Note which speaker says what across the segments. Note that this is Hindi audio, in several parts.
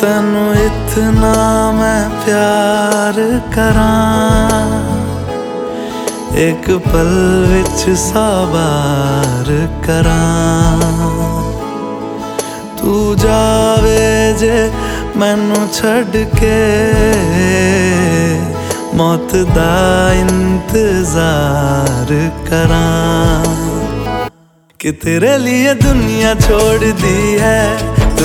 Speaker 1: तेनू इतना मैं प्यार करा एक पल विच साबार करा तू जावे जे मैनू छड़ के मौत दा इंतज़ार करा कि तेरे लिए दुनिया छोड़ दी है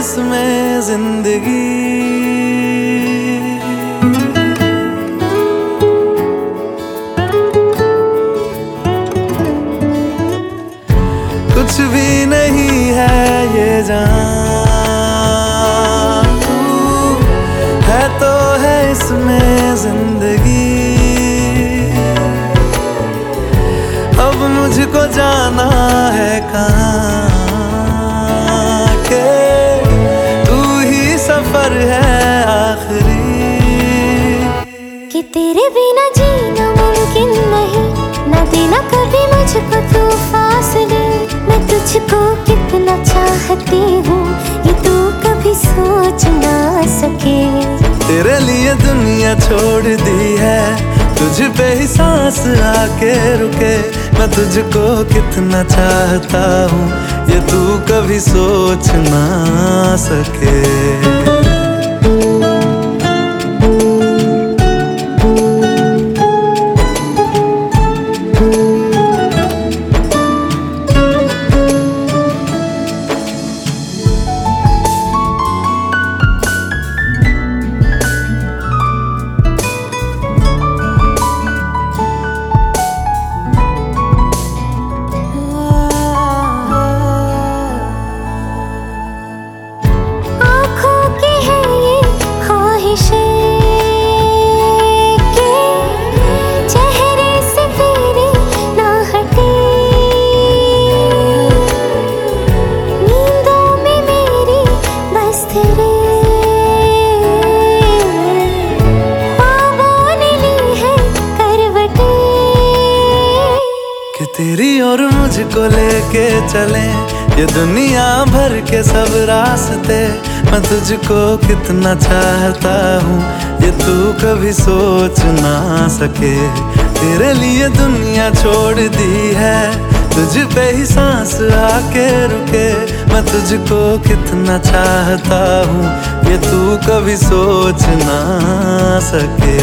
Speaker 1: इसमें ज़िंदगी। कुछ भी नहीं है ये तू है तो है इसमें ज़िंदगी। अब मुझको जाना है कहाँ के? है आखिरी।
Speaker 2: कि तेरे बिना जीना मुमकिन नहीं न देना कभी मुझको तू फासले मैं तुझको कितना चाहती हूँ ये तू कभी सोच ना सके।
Speaker 1: तेरे लिए दुनिया छोड़ दी है तुझ पे ही सांस आके रुके। मैं तुझको कितना चाहता हूँ ये तू कभी सोच ना सके। you. तेरी और मुझको लेके चले, ये दुनिया भर के सब रास्ते, मैं तुझको कितना चाहता हूँ, ये तू कभी सोच ना सके। तेरे लिए दुनिया छोड़ दी है तुझ पे ही सांस आके रुके। मैं तुझको कितना चाहता हूँ, ये तू कभी सोच ना सके।